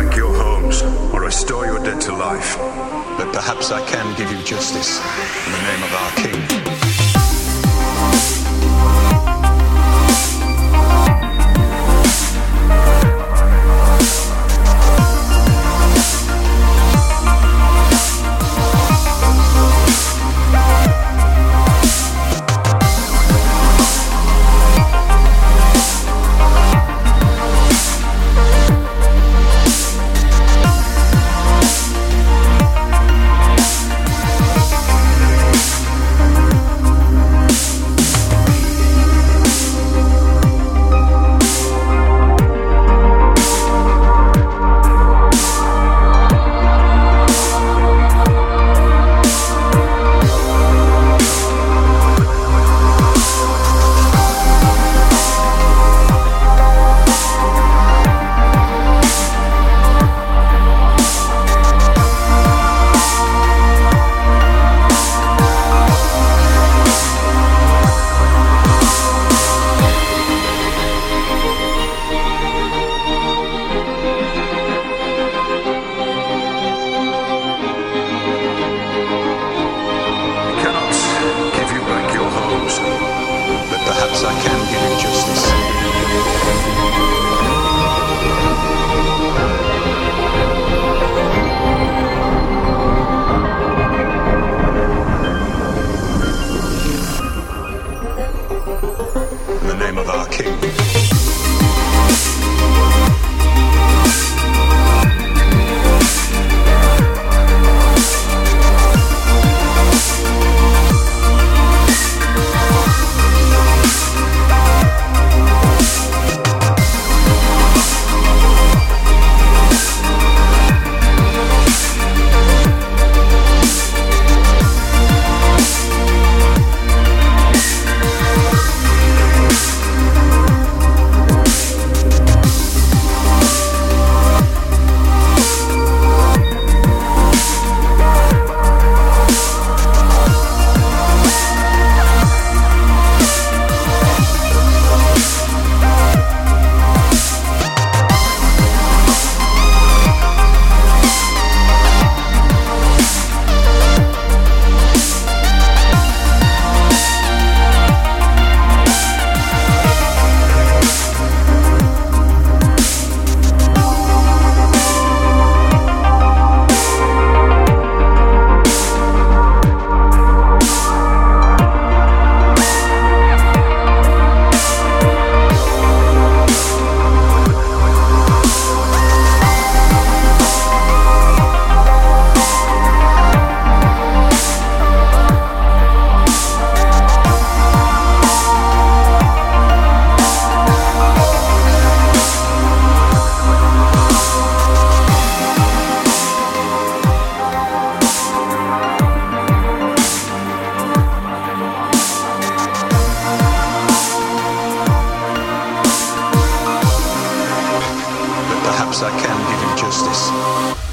back your homes or restore your dead to life. But perhaps I can give you justice in the name of our I can give you justice.